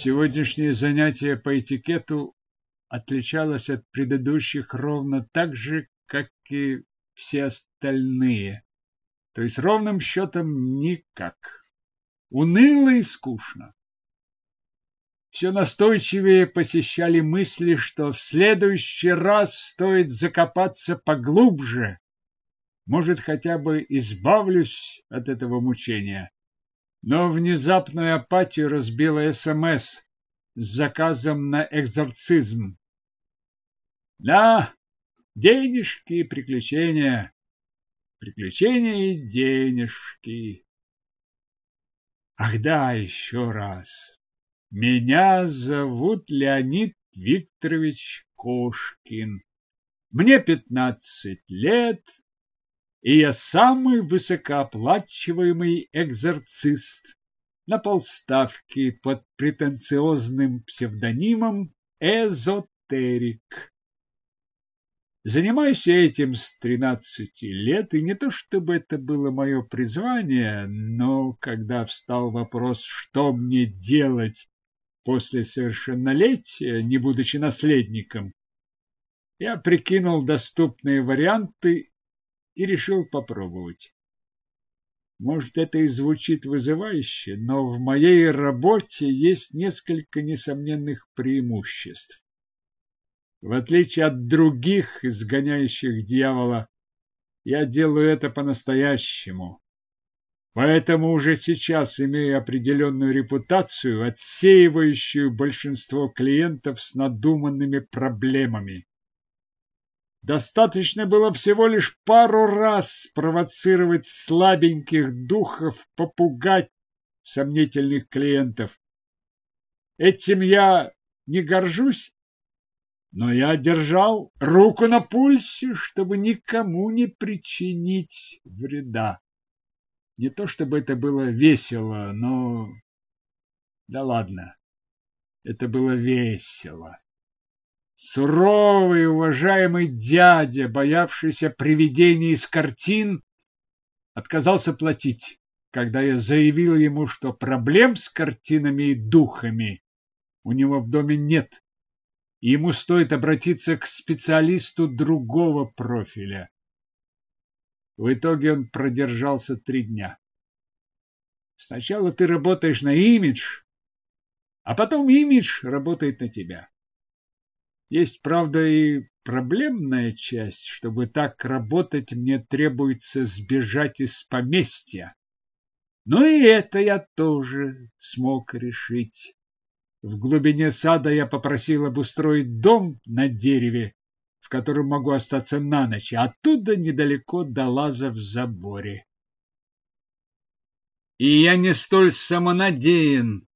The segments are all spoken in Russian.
Сегодняшнее занятие по этикету отличалось от предыдущих ровно так же, как и все остальные. То есть ровным счетом никак. Уныло и скучно. Все настойчивее посещали мысли, что в следующий раз стоит закопаться поглубже. Может, хотя бы избавлюсь от этого мучения. Но внезапную апатию разбила СМС с заказом на экзорцизм. Да, денежки и приключения. Приключения и денежки. Ах да, еще раз. Меня зовут Леонид Викторович Кошкин. Мне пятнадцать лет, и я самый высокооплачиваемый экзорцист на полставки под претенциозным псевдонимом Эзотерик. Занимаюсь этим с тринадцати лет, и не то чтобы это было мое призвание, но когда встал вопрос, что мне делать после совершеннолетия, не будучи наследником, я прикинул доступные варианты и решил попробовать. Может, это и звучит вызывающе, но в моей работе есть несколько несомненных преимуществ. В отличие от других изгоняющих дьявола, я делаю это по-настоящему. Поэтому уже сейчас имею определенную репутацию, отсеивающую большинство клиентов с надуманными проблемами. Достаточно было всего лишь пару раз провоцировать слабеньких духов, попугать сомнительных клиентов. Этим я не горжусь, но я держал руку на пульсе, чтобы никому не причинить вреда. Не то чтобы это было весело, но... Да ладно, это было весело. Суровый, уважаемый дядя, боявшийся привидений из картин, отказался платить, когда я заявил ему, что проблем с картинами и духами у него в доме нет ему стоит обратиться к специалисту другого профиля. В итоге он продержался три дня. Сначала ты работаешь на имидж, а потом имидж работает на тебя. Есть, правда, и проблемная часть. Чтобы так работать, мне требуется сбежать из поместья. Но и это я тоже смог решить. В глубине сада я попросил обустроить дом на дереве, в котором могу остаться на ночь, а оттуда недалеко до лаза в заборе. И я не столь самонадеян,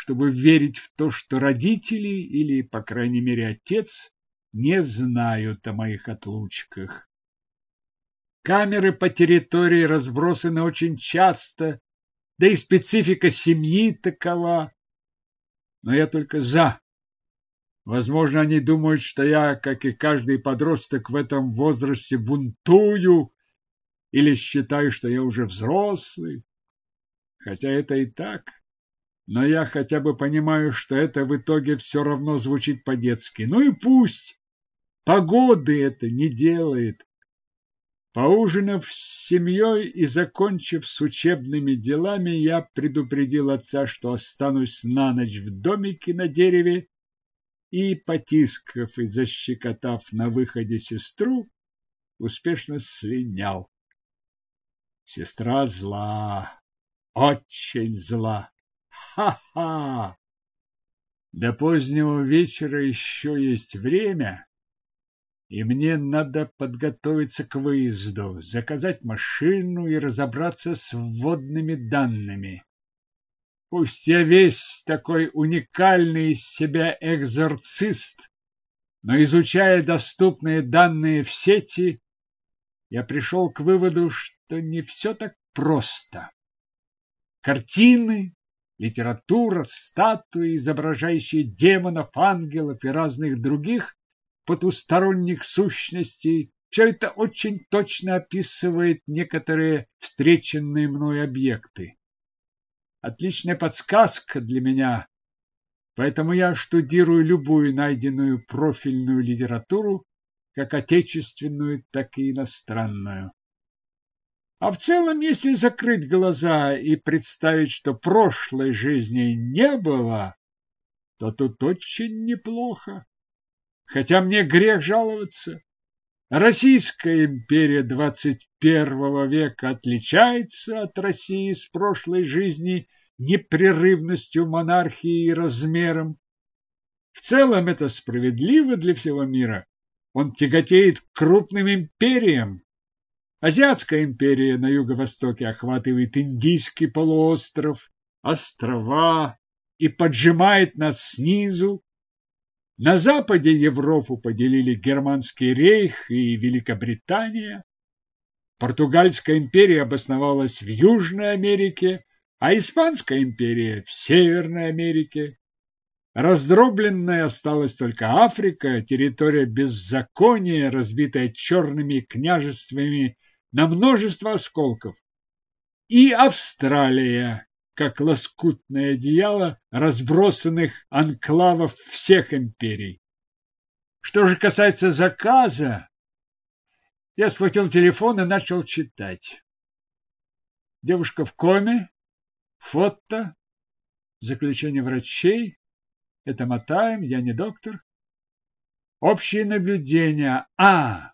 чтобы верить в то, что родители или, по крайней мере, отец не знают о моих отлучках. Камеры по территории разбросаны очень часто, да и специфика семьи такова но я только за. Возможно, они думают, что я, как и каждый подросток в этом возрасте, бунтую или считаю, что я уже взрослый. Хотя это и так. Но я хотя бы понимаю, что это в итоге все равно звучит по-детски. Ну и пусть. Погоды это не делает. Поужинав с семьей и закончив с учебными делами, я предупредил отца, что останусь на ночь в домике на дереве, и, потискав и защекотав на выходе сестру, успешно слинял. Сестра зла, очень зла. Ха-ха! До позднего вечера еще есть время и мне надо подготовиться к выезду, заказать машину и разобраться с вводными данными. Пусть я весь такой уникальный из себя экзорцист, но изучая доступные данные в сети, я пришел к выводу, что не все так просто. Картины, литература, статуи, изображающие демонов, ангелов и разных других потусторонних сущностей. Все это очень точно описывает некоторые встреченные мной объекты. Отличная подсказка для меня, Поэтому я штудирую любую найденную профильную литературу, как отечественную, так и иностранную. А в целом, если закрыть глаза и представить, что прошлой жизни не было, то тут очень неплохо. Хотя мне грех жаловаться. Российская империя 21 века отличается от России с прошлой жизни непрерывностью монархии и размером. В целом это справедливо для всего мира. Он тяготеет к крупным империям. Азиатская империя на юго-востоке охватывает Индийский полуостров, острова и поджимает нас снизу, на западе Европу поделили Германский рейх и Великобритания. Португальская империя обосновалась в Южной Америке, а Испанская империя в Северной Америке. Раздробленная осталась только Африка, территория беззакония, разбитая черными княжествами на множество осколков. И Австралия, как лоскутное одеяло разбросанных анклавов всех империй. Что же касается заказа, я схватил телефон и начал читать. Девушка в коме, фото, заключение врачей. Это мотаем, я не доктор. Общие наблюдения. А,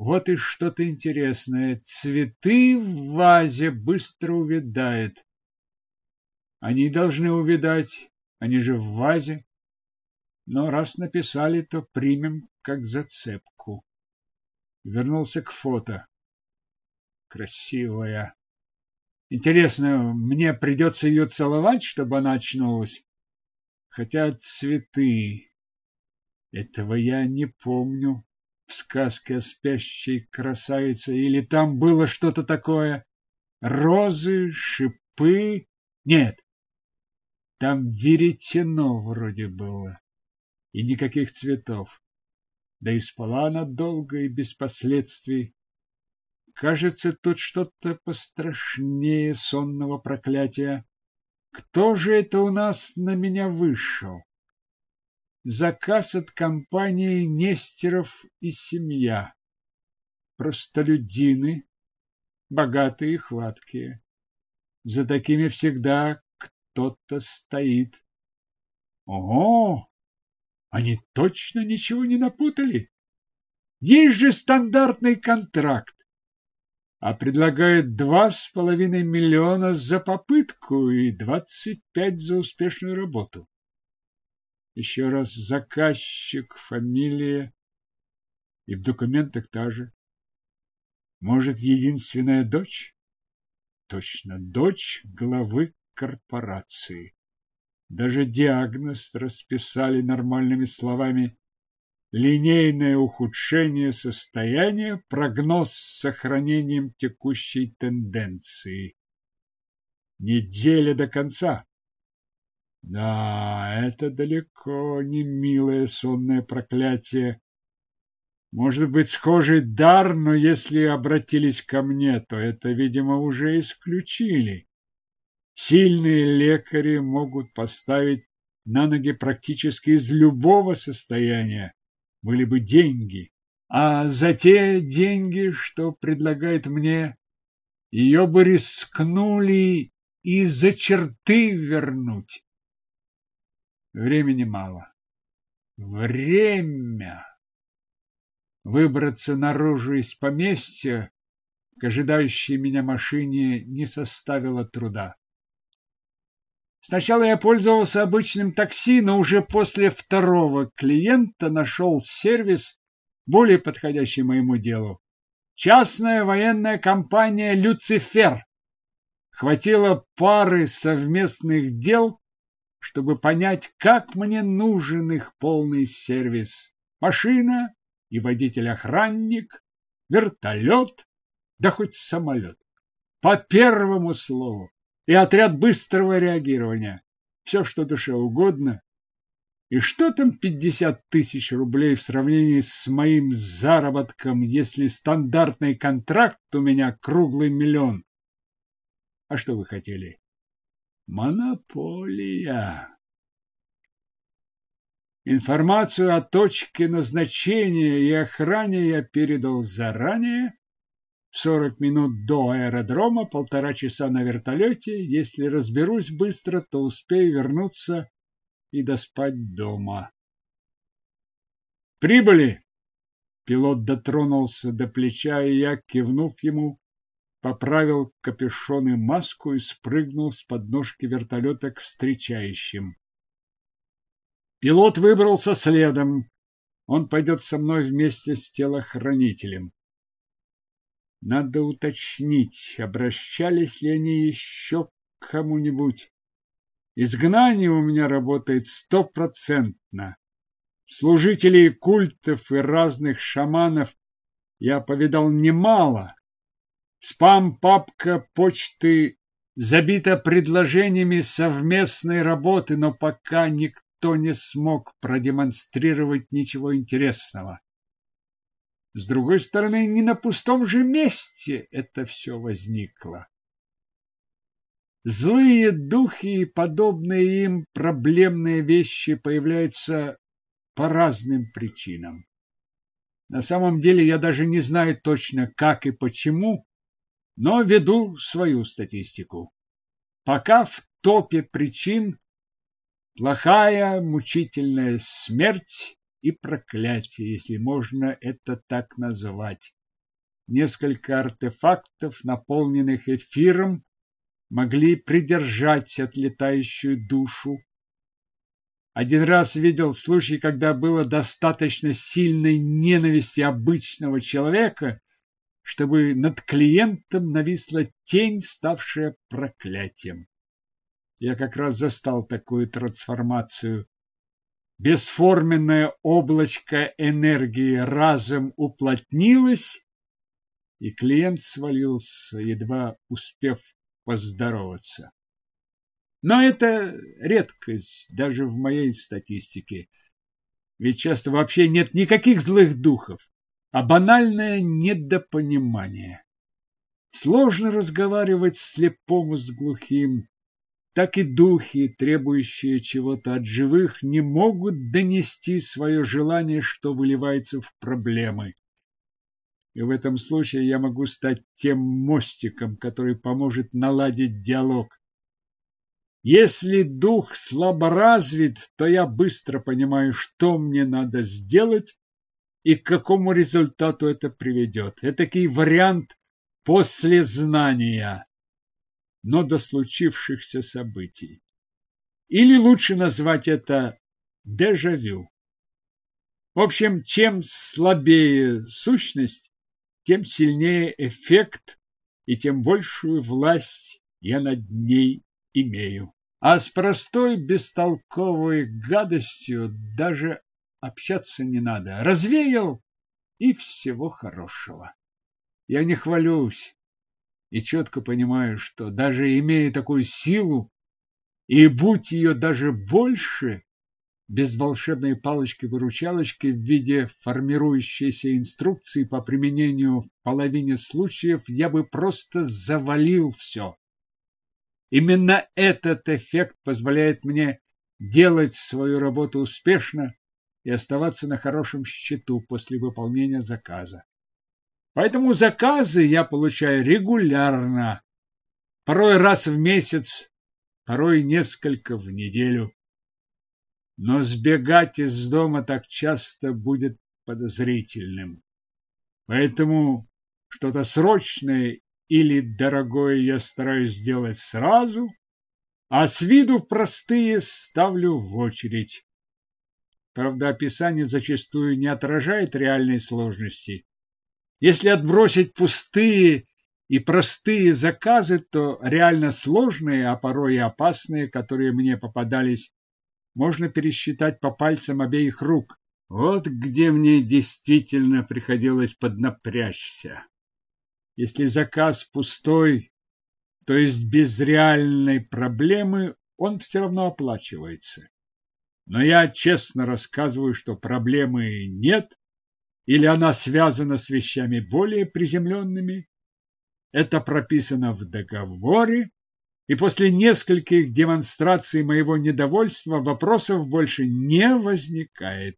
вот и что-то интересное. Цветы в вазе быстро увядают. Они должны увидать, они же в вазе. Но раз написали, то примем как зацепку. Вернулся к фото. Красивая. Интересно, мне придется ее целовать, чтобы она очнулась? Хотя цветы... Этого я не помню в сказке о спящей красавице. Или там было что-то такое? Розы, шипы? Нет, там веретено вроде было, и никаких цветов. Да и спала она долго и без последствий. Кажется, тут что-то пострашнее сонного проклятия. Кто же это у нас на меня вышел? Заказ от компании Нестеров и семья. Простолюдины, богатые и хваткие. За такими всегда кто-то стоит. Ого! Они точно ничего не напутали? Есть же стандартный контракт. А предлагают два с половиной миллиона за попытку и двадцать пять за успешную работу. Еще раз заказчик, фамилия и в документах та же. Может, единственная дочь? Точно, дочь главы корпорации. Даже диагноз расписали нормальными словами линейное ухудшение состояния, прогноз с сохранением текущей тенденции. Неделя до конца. Да, это далеко не милое сонное проклятие. Может быть, схожий дар, но если обратились ко мне, то это, видимо, уже исключили. Сильные лекари могут поставить на ноги практически из любого состояния, были бы деньги. А за те деньги, что предлагает мне, ее бы рискнули и за черты вернуть. Времени мало. Время! Выбраться наружу из поместья к ожидающей меня машине не составило труда. Сначала я пользовался обычным такси, но уже после второго клиента нашел сервис, более подходящий моему делу. Частная военная компания «Люцифер». Хватило пары совместных дел, чтобы понять, как мне нужен их полный сервис. Машина и водитель-охранник, вертолет, да хоть самолет. По первому слову и отряд быстрого реагирования. Все, что душе угодно. И что там пятьдесят тысяч рублей в сравнении с моим заработком, если стандартный контракт у меня круглый миллион? А что вы хотели? Монополия. Информацию о точке назначения и охране я передал заранее. Сорок минут до аэродрома, полтора часа на вертолете. Если разберусь быстро, то успею вернуться и доспать дома. Прибыли! Пилот дотронулся до плеча, и я, кивнув ему, поправил капюшон и маску и спрыгнул с подножки вертолета к встречающим. Пилот выбрался следом. Он пойдет со мной вместе с телохранителем. Надо уточнить, обращались ли они еще к кому-нибудь. Изгнание у меня работает стопроцентно. Служителей культов и разных шаманов я повидал немало. Спам-папка почты забита предложениями совместной работы, но пока никто не смог продемонстрировать ничего интересного. С другой стороны, не на пустом же месте это все возникло. Злые духи и подобные им проблемные вещи появляются по разным причинам. На самом деле я даже не знаю точно, как и почему, но веду свою статистику. Пока в топе причин плохая мучительная смерть и проклятие, если можно это так назвать. Несколько артефактов, наполненных эфиром, могли придержать отлетающую душу, один раз видел случай, когда было достаточно сильной ненависти обычного человека, чтобы над клиентом нависла тень, ставшая проклятием. Я как раз застал такую трансформацию. Бесформенное облачко энергии разом уплотнилось, и клиент свалился, едва успев поздороваться. Но это редкость даже в моей статистике. Ведь часто вообще нет никаких злых духов, а банальное недопонимание. Сложно разговаривать слепому с глухим. Так и духи, требующие чего-то от живых, не могут донести свое желание, что выливается в проблемы. И в этом случае я могу стать тем мостиком, который поможет наладить диалог. Если дух слабо развит, то я быстро понимаю, что мне надо сделать и к какому результату это приведет. Этакий вариант после знания, но до случившихся событий. Или лучше назвать это дежавю. В общем, чем слабее сущность, тем сильнее эффект и тем большую власть я над ней имею. А с простой бестолковой гадостью даже общаться не надо. Развеял и всего хорошего. Я не хвалюсь и четко понимаю, что даже имея такую силу, и будь ее даже больше, без волшебной палочки-выручалочки в виде формирующейся инструкции по применению в половине случаев, я бы просто завалил все. Именно этот эффект позволяет мне делать свою работу успешно и оставаться на хорошем счету после выполнения заказа. Поэтому заказы я получаю регулярно, порой раз в месяц, порой несколько в неделю. Но сбегать из дома так часто будет подозрительным. Поэтому что-то срочное или дорогое я стараюсь сделать сразу, а с виду простые ставлю в очередь. Правда, описание зачастую не отражает реальной сложности. Если отбросить пустые и простые заказы, то реально сложные, а порой и опасные, которые мне попадались, можно пересчитать по пальцам обеих рук. Вот где мне действительно приходилось поднапрячься. Если заказ пустой, то есть без реальной проблемы, он все равно оплачивается. Но я честно рассказываю, что проблемы нет, или она связана с вещами более приземленными. Это прописано в договоре, и после нескольких демонстраций моего недовольства вопросов больше не возникает.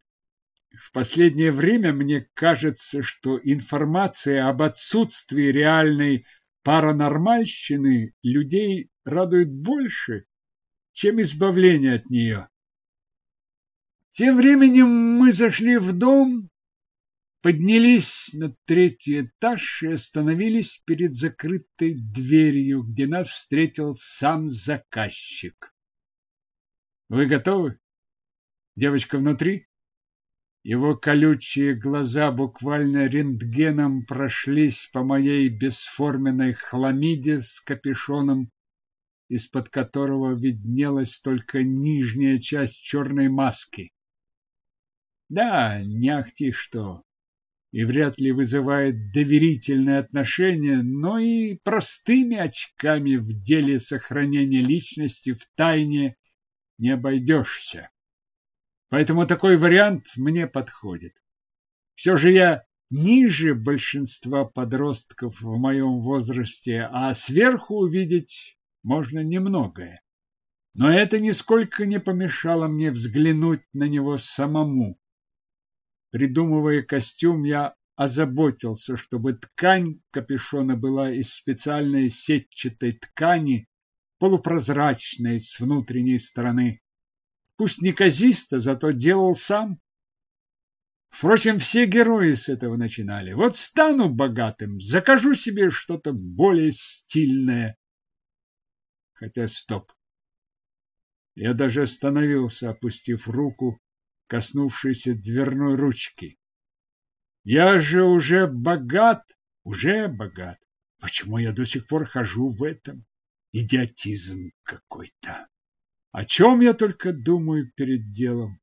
В последнее время мне кажется, что информация об отсутствии реальной паранормальщины людей радует больше, чем избавление от нее. Тем временем мы зашли в дом, поднялись на третий этаж и остановились перед закрытой дверью, где нас встретил сам заказчик. Вы готовы? Девочка внутри? Его колючие глаза буквально рентгеном прошлись по моей бесформенной хламиде с капюшоном, из-под которого виднелась только нижняя часть черной маски. Да, не ахти что, и вряд ли вызывает доверительное отношение, но и простыми очками в деле сохранения личности в тайне не обойдешься. Поэтому такой вариант мне подходит. Все же я ниже большинства подростков в моем возрасте, а сверху увидеть можно немногое. Но это нисколько не помешало мне взглянуть на него самому. Придумывая костюм, я озаботился, чтобы ткань капюшона была из специальной сетчатой ткани, полупрозрачной с внутренней стороны, пусть неказисто, зато делал сам. Впрочем, все герои с этого начинали. Вот стану богатым, закажу себе что-то более стильное. Хотя стоп. Я даже остановился, опустив руку, коснувшейся дверной ручки. Я же уже богат, уже богат. Почему я до сих пор хожу в этом? Идиотизм какой-то. О чем я только думаю перед делом.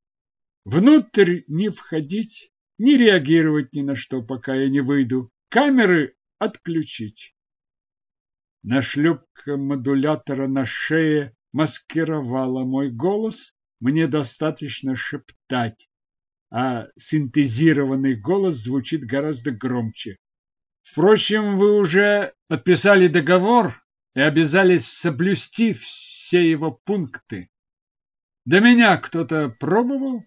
Внутрь не входить, не реагировать ни на что, пока я не выйду. Камеры отключить. Нашлепка модулятора на шее маскировала мой голос. Мне достаточно шептать, а синтезированный голос звучит гораздо громче. Впрочем, вы уже подписали договор и обязались соблюсти все его пункты. До меня кто-то пробовал?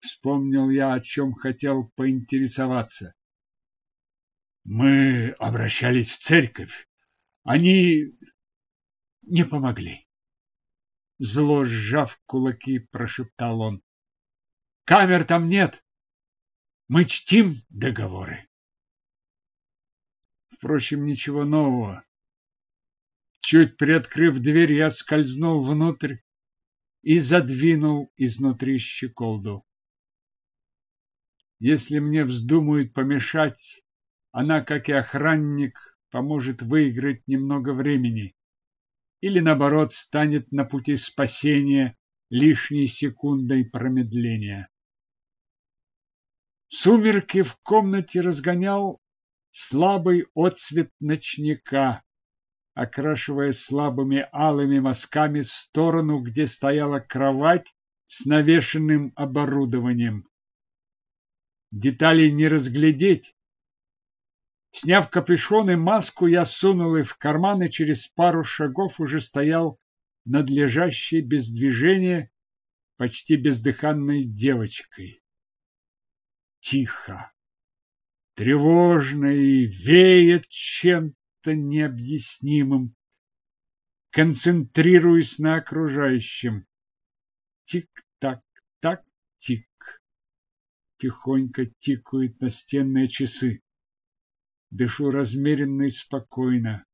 Вспомнил я, о чем хотел поинтересоваться. Мы обращались в церковь. Они не помогли. Зло сжав кулаки, прошептал он. Камер там нет. Мы чтим договоры. Впрочем, ничего нового. Чуть приоткрыв дверь, я скользнул внутрь и задвинул изнутри щеколду. Если мне вздумают помешать, она, как и охранник, поможет выиграть немного времени. Или, наоборот, станет на пути спасения лишней секундой промедления. Сумерки в комнате разгонял слабый отсвет ночника, окрашивая слабыми алыми мазками сторону, где стояла кровать с навешенным оборудованием. Деталей не разглядеть. Сняв капюшон и маску, я сунул их в карман и через пару шагов уже стоял над лежащей без движения, почти бездыханной девочкой. Тихо, тревожно и веет чем чем-то необъяснимым. Концентрируюсь на окружающем. Тик-так, так-тик. Тихонько тикают настенные часы. Дышу размеренно и спокойно.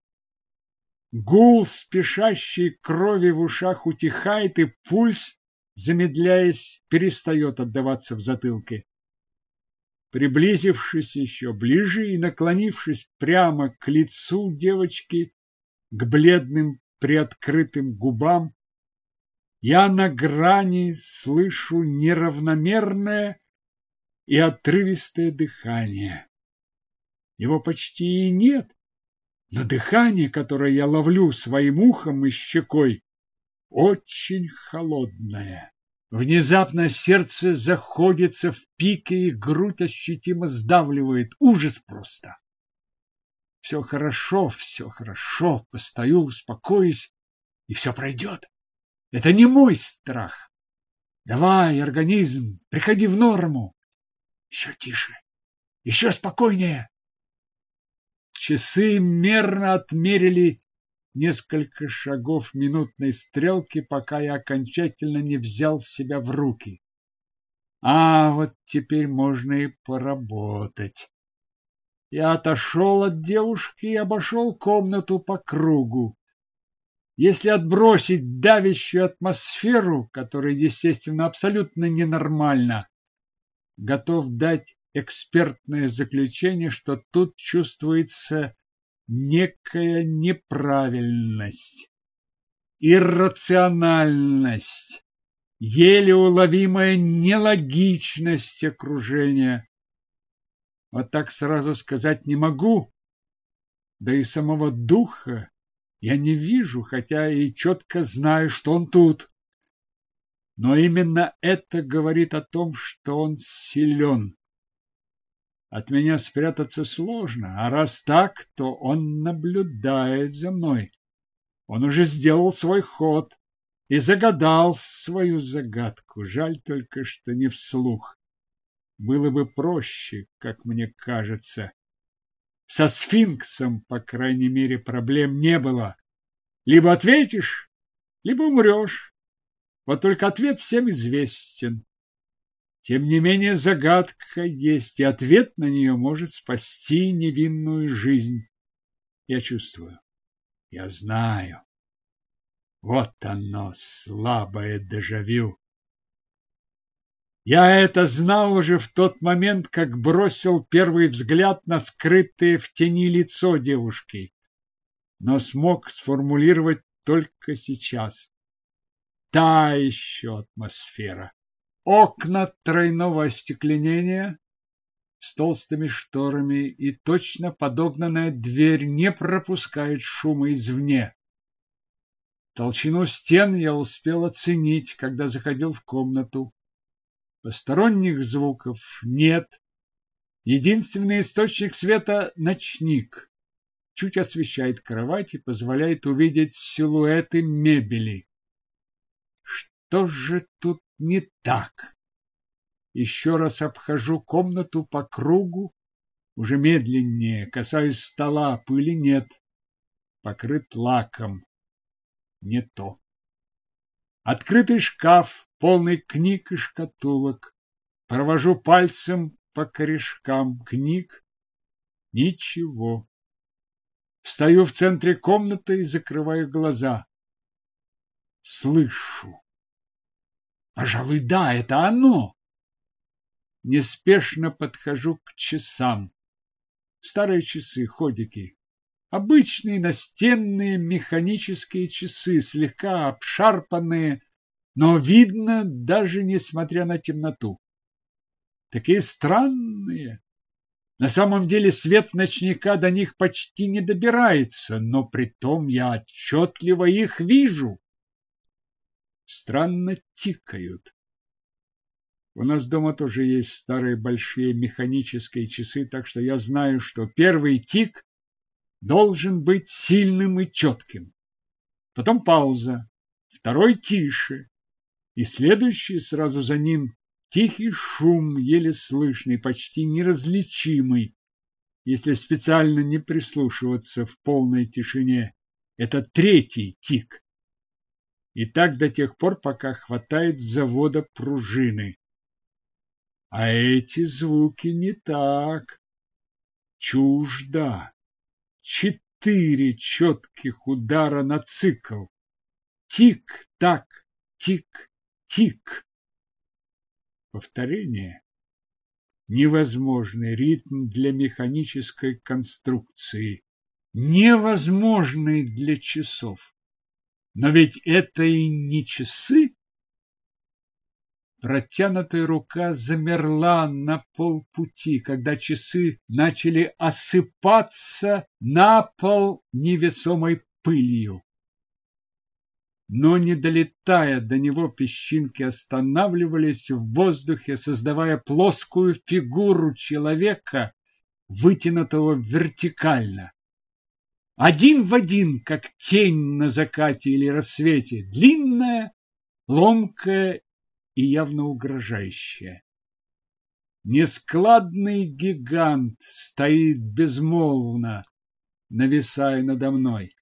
Гул спешащей крови в ушах утихает, и пульс, замедляясь, перестает отдаваться в затылке. Приблизившись еще ближе и наклонившись прямо к лицу девочки, к бледным приоткрытым губам, я на грани слышу неравномерное и отрывистое дыхание. Его почти и нет, но дыхание, которое я ловлю своим ухом и щекой, очень холодное. Внезапно сердце заходится в пике, и грудь ощутимо сдавливает. Ужас просто. Все хорошо, все хорошо. Постою, успокоюсь. и все пройдет. Это не мой страх. Давай, организм, приходи в норму. Еще тише, еще спокойнее. Часы мерно отмерили несколько шагов минутной стрелки, пока я окончательно не взял себя в руки. А вот теперь можно и поработать. Я отошел от девушки и обошел комнату по кругу. Если отбросить давящую атмосферу, которая, естественно, абсолютно ненормальна, готов дать экспертное заключение, что тут чувствуется некая неправильность, иррациональность, еле уловимая нелогичность окружения. Вот так сразу сказать не могу, да и самого духа я не вижу, хотя и четко знаю, что он тут. Но именно это говорит о том, что он силен. От меня спрятаться сложно, а раз так, то он наблюдает за мной. Он уже сделал свой ход и загадал свою загадку. Жаль только, что не вслух. Было бы проще, как мне кажется. Со сфинксом, по крайней мере, проблем не было. Либо ответишь, либо умрешь. Вот только ответ всем известен. Тем не менее, загадка есть, и ответ на нее может спасти невинную жизнь. Я чувствую, я знаю. Вот оно, слабое дежавю. Я это знал уже в тот момент, как бросил первый взгляд на скрытое в тени лицо девушки, но смог сформулировать только сейчас. Та еще атмосфера. Окна тройного остекленения с толстыми шторами и точно подогнанная дверь не пропускает шума извне. Толщину стен я успел оценить, когда заходил в комнату. Посторонних звуков нет. Единственный источник света — ночник. Чуть освещает кровать и позволяет увидеть силуэты мебели. Что же тут не так? Еще раз обхожу комнату по кругу, уже медленнее, касаюсь стола, пыли нет, покрыт лаком. Не то. Открытый шкаф, полный книг и шкатулок. Провожу пальцем по корешкам книг. Ничего. Встаю в центре комнаты и закрываю глаза. Слышу. Пожалуй, да, это оно. Неспешно подхожу к часам. Старые часы, ходики. Обычные настенные механические часы, слегка обшарпанные, но видно даже несмотря на темноту. Такие странные. На самом деле свет ночника до них почти не добирается, но при том я отчетливо их вижу странно тикают. У нас дома тоже есть старые большие механические часы, так что я знаю, что первый тик должен быть сильным и четким. Потом пауза, второй тише, и следующий сразу за ним тихий шум, еле слышный, почти неразличимый, если специально не прислушиваться в полной тишине. Это третий тик. И так до тех пор, пока хватает с завода пружины. А эти звуки не так. Чужда. Четыре четких удара на цикл. Тик-так, тик-тик. Повторение. Невозможный ритм для механической конструкции. Невозможный для часов. Но ведь это и не часы. Протянутая рука замерла на полпути, когда часы начали осыпаться на пол невесомой пылью. Но, не долетая до него, песчинки останавливались в воздухе, создавая плоскую фигуру человека, вытянутого вертикально. Один в один, как тень на закате или рассвете, длинная, ломкая и явно угрожающая. Нескладный гигант стоит безмолвно, нависая надо мной.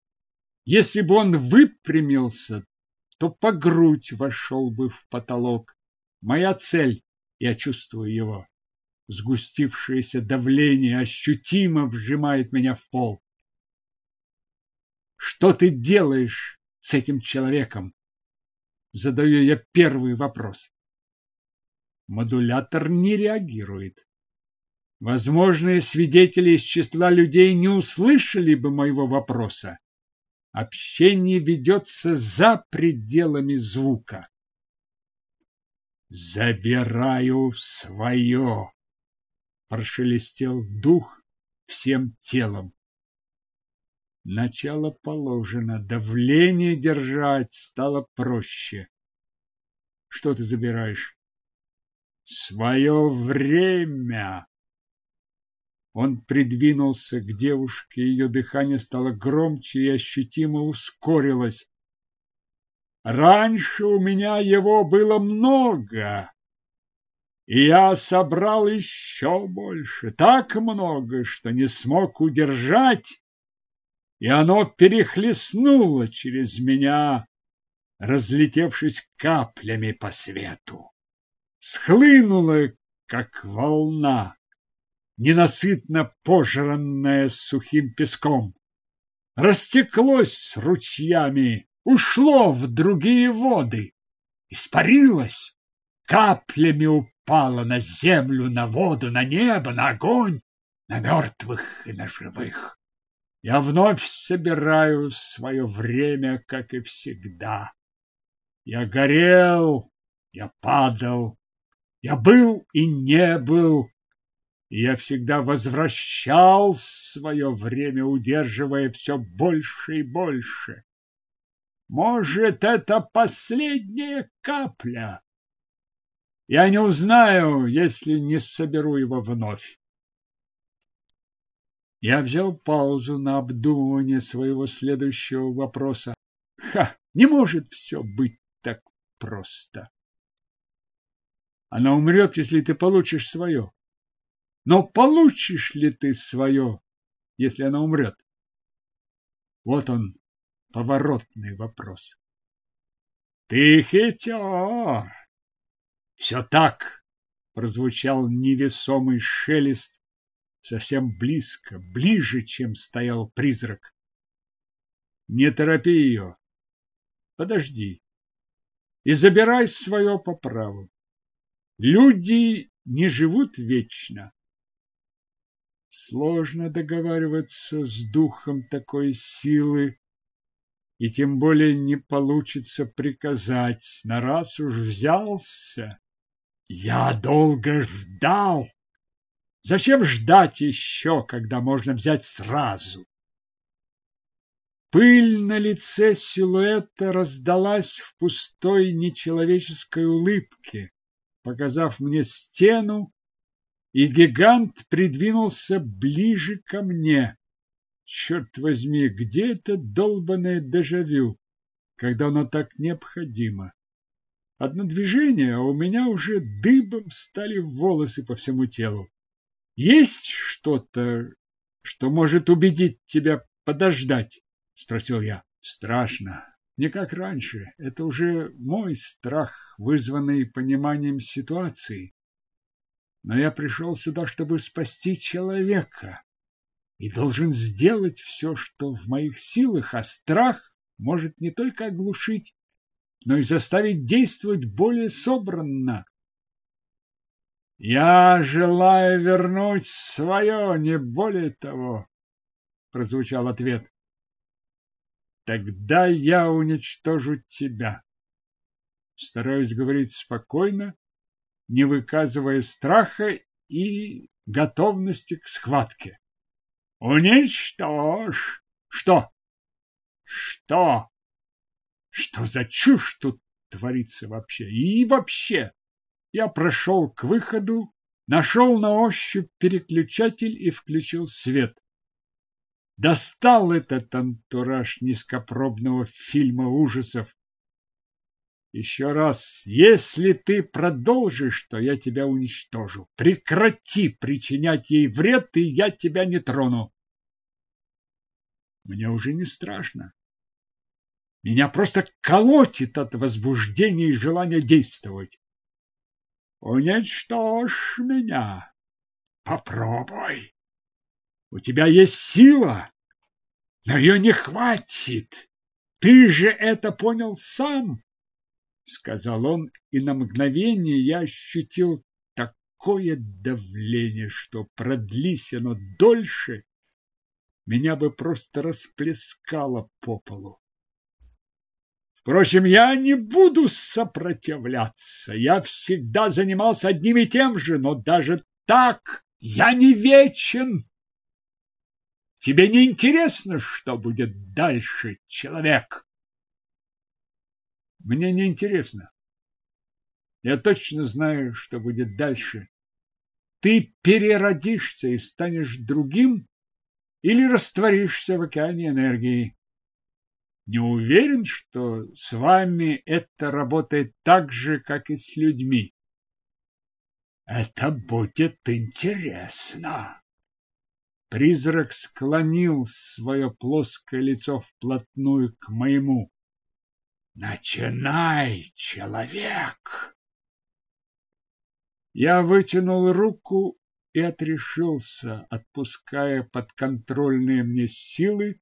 Если бы он выпрямился, то по грудь вошел бы в потолок. Моя цель, я чувствую его. Сгустившееся давление ощутимо вжимает меня в пол. Что ты делаешь с этим человеком? Задаю я первый вопрос. Модулятор не реагирует. Возможные свидетели из числа людей не услышали бы моего вопроса. Общение ведется за пределами звука. Забираю свое, прошелестел дух всем телом. Начало положено, давление держать стало проще. Что ты забираешь? Свое время. Он придвинулся к девушке, ее дыхание стало громче и ощутимо ускорилось. Раньше у меня его было много, и я собрал еще больше, так много, что не смог удержать и оно перехлестнуло через меня, разлетевшись каплями по свету. Схлынуло, как волна, ненасытно пожранная сухим песком. Растеклось ручьями, ушло в другие воды, испарилось, каплями упало на землю, на воду, на небо, на огонь, на мертвых и на живых. Я вновь собираю свое время, как и всегда. Я горел, я падал, я был и не был, и я всегда возвращал свое время, удерживая все больше и больше. Может, это последняя капля? Я не узнаю, если не соберу его вновь. Я взял паузу на обдумывание своего следующего вопроса. Ха! Не может все быть так просто. Она умрет, если ты получишь свое. Но получишь ли ты свое, если она умрет? Вот он, поворотный вопрос. Ты хитер! Все так! Прозвучал невесомый шелест совсем близко, ближе, чем стоял призрак. Не торопи ее. Подожди. И забирай свое по праву. Люди не живут вечно. Сложно договариваться с духом такой силы, и тем более не получится приказать, на раз уж взялся. Я долго ждал. Зачем ждать еще, когда можно взять сразу? Пыль на лице силуэта раздалась в пустой нечеловеческой улыбке, показав мне стену, и гигант придвинулся ближе ко мне. Черт возьми, где это долбанное дежавю, когда оно так необходимо? Одно движение, а у меня уже дыбом стали волосы по всему телу. Есть что-то, что может убедить тебя подождать? Спросил я. Страшно. Не как раньше. Это уже мой страх, вызванный пониманием ситуации. Но я пришел сюда, чтобы спасти человека. И должен сделать все, что в моих силах, а страх может не только оглушить, но и заставить действовать более собранно. Я желаю вернуть свое, не более того, прозвучал ответ. Тогда я уничтожу тебя. Стараюсь говорить спокойно, не выказывая страха и готовности к схватке. Уничтожь! Что? Что? Что за чушь тут творится вообще? И вообще, я прошел к выходу, нашел на ощупь переключатель и включил свет. Достал этот антураж низкопробного фильма ужасов. Еще раз, если ты продолжишь, то я тебя уничтожу. Прекрати причинять ей вред, и я тебя не трону. Мне уже не страшно. Меня просто колотит от возбуждения и желания действовать. Уничтожь меня. Попробуй. У тебя есть сила, но ее не хватит. Ты же это понял сам, сказал он, и на мгновение я ощутил такое давление, что продлись оно дольше, меня бы просто расплескало по полу. Впрочем, я не буду сопротивляться. Я всегда занимался одним и тем же, но даже так я не вечен. Тебе не интересно, что будет дальше, человек? Мне не интересно. Я точно знаю, что будет дальше. Ты переродишься и станешь другим или растворишься в океане энергии. Не уверен, что с вами это работает так же, как и с людьми. Это будет интересно. Призрак склонил свое плоское лицо вплотную к моему. Начинай, человек. Я вытянул руку и отрешился, отпуская подконтрольные мне силы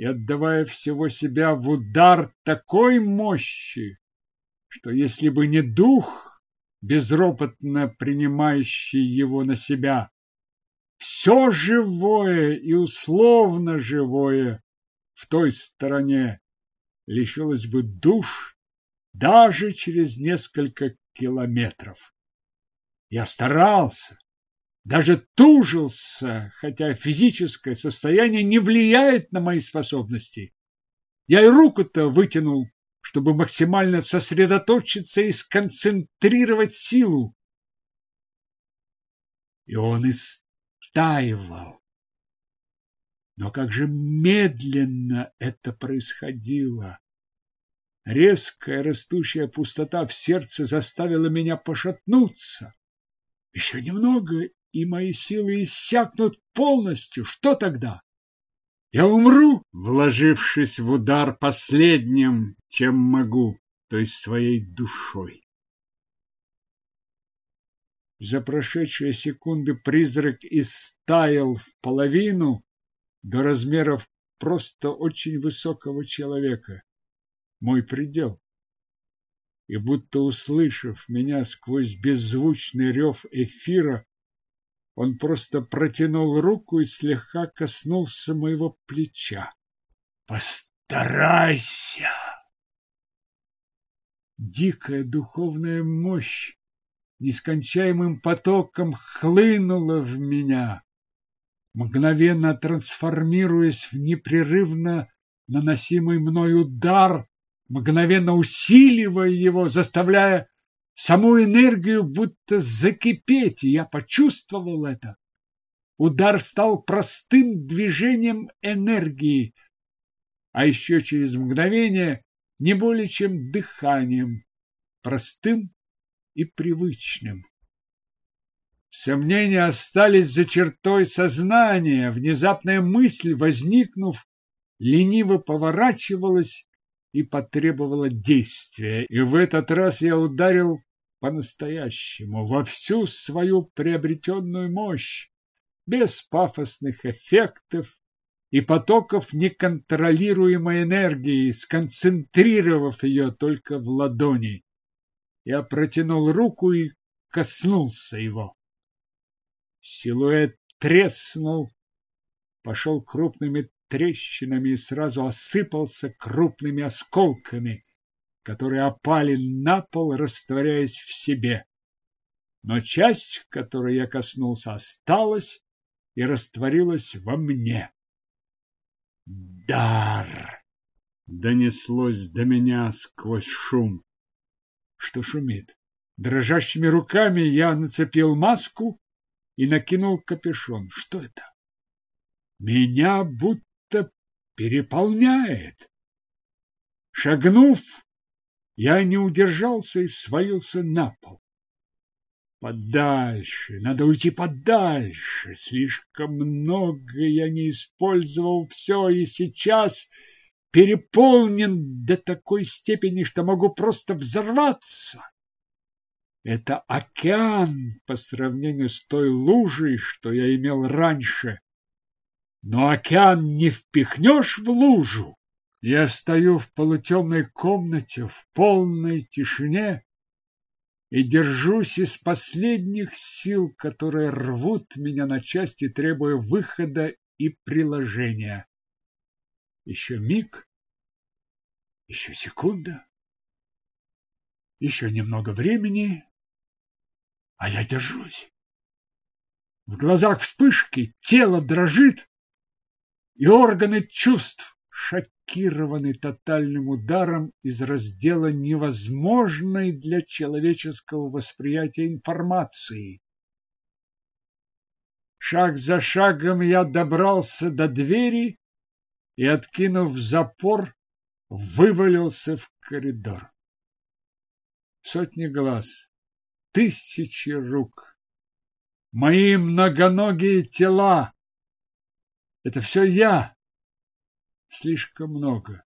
и отдавая всего себя в удар такой мощи, что если бы не дух, безропотно принимающий его на себя, все живое и условно живое в той стороне лишилось бы душ даже через несколько километров. Я старался, даже тужился, хотя физическое состояние не влияет на мои способности. Я и руку-то вытянул, чтобы максимально сосредоточиться и сконцентрировать силу. И он истаивал. Но как же медленно это происходило! Резкая растущая пустота в сердце заставила меня пошатнуться. Еще немного, и мои силы иссякнут полностью. Что тогда? Я умру, вложившись в удар последним, чем могу, то есть своей душой. За прошедшие секунды призрак истаял в половину до размеров просто очень высокого человека. Мой предел. И будто услышав меня сквозь беззвучный рев эфира, он просто протянул руку и слегка коснулся моего плеча. Постарайся! Дикая духовная мощь нескончаемым потоком хлынула в меня, мгновенно трансформируясь в непрерывно наносимый мной удар, мгновенно усиливая его, заставляя саму энергию будто закипеть, и я почувствовал это. Удар стал простым движением энергии, а еще через мгновение не более чем дыханием, простым и привычным. Сомнения остались за чертой сознания. Внезапная мысль, возникнув, лениво поворачивалась и потребовала действия. И в этот раз я ударил по-настоящему, во всю свою приобретенную мощь, без пафосных эффектов и потоков неконтролируемой энергии, сконцентрировав ее только в ладони. Я протянул руку и коснулся его. Силуэт треснул, пошел крупными трещинами и сразу осыпался крупными осколками которые опали на пол, растворяясь в себе. Но часть, которой я коснулся, осталась и растворилась во мне. Дар! Донеслось до меня сквозь шум. Что шумит? Дрожащими руками я нацепил маску и накинул капюшон. Что это? меня будто переполняет. Шагнув, я не удержался и свалился на пол. Подальше, надо уйти подальше. Слишком много я не использовал все, и сейчас переполнен до такой степени, что могу просто взорваться. Это океан по сравнению с той лужей, что я имел раньше. Но океан не впихнешь в лужу. Я стою в полутемной комнате в полной тишине и держусь из последних сил, которые рвут меня на части, требуя выхода и приложения. Еще миг, еще секунда, еще немного времени, а я держусь. В глазах вспышки, тело дрожит, и органы чувств шокированы тотальным ударом из раздела невозможной для человеческого восприятия информации. Шаг за шагом я добрался до двери и, откинув запор, вывалился в коридор. Сотни глаз, тысячи рук, мои многоногие тела. Это все я, слишком много.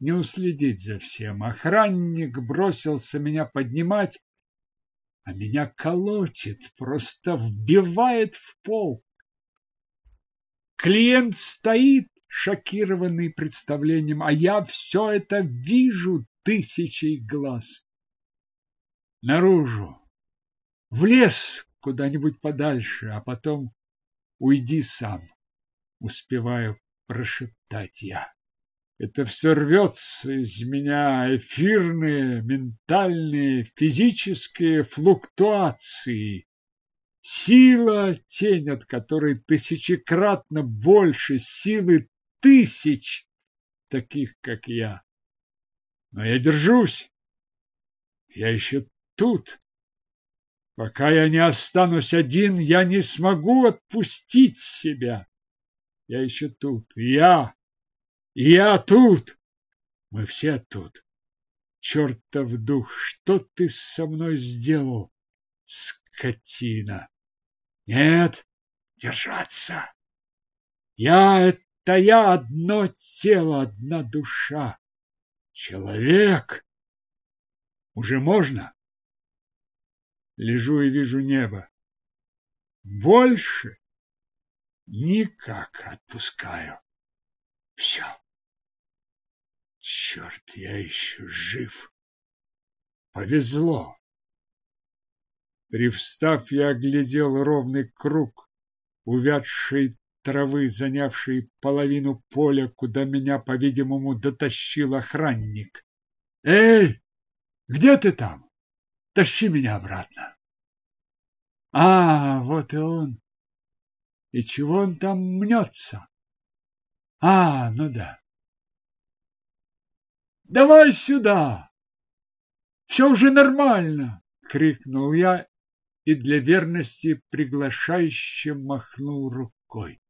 Не уследить за всем. Охранник бросился меня поднимать, а меня колотит, просто вбивает в пол. Клиент стоит, шокированный представлением, а я все это вижу тысячей глаз. Наружу, в лес куда-нибудь подальше, а потом уйди сам. Успеваю прошептать я. Это все рвется из меня, эфирные, ментальные, физические флуктуации. Сила, тень от которой тысячекратно больше силы тысяч таких, как я. Но я держусь. Я еще тут. Пока я не останусь один, я не смогу отпустить себя. Я еще тут. Я. Я тут. Мы все тут. Чертов дух, что ты со мной сделал, скотина? Нет, держаться. Я — это я, одно тело, одна душа. Человек. Уже можно? Лежу и вижу небо. Больше Никак отпускаю. Все. Черт, я еще жив. Повезло. Привстав, я оглядел ровный круг, увядшей травы, занявший половину поля, куда меня, по-видимому, дотащил охранник. Эй, где ты там? Тащи меня обратно. А, вот и он. И чего он там мнется? А, ну да. Давай сюда! Все уже нормально! Крикнул я и для верности приглашающе махнул рукой.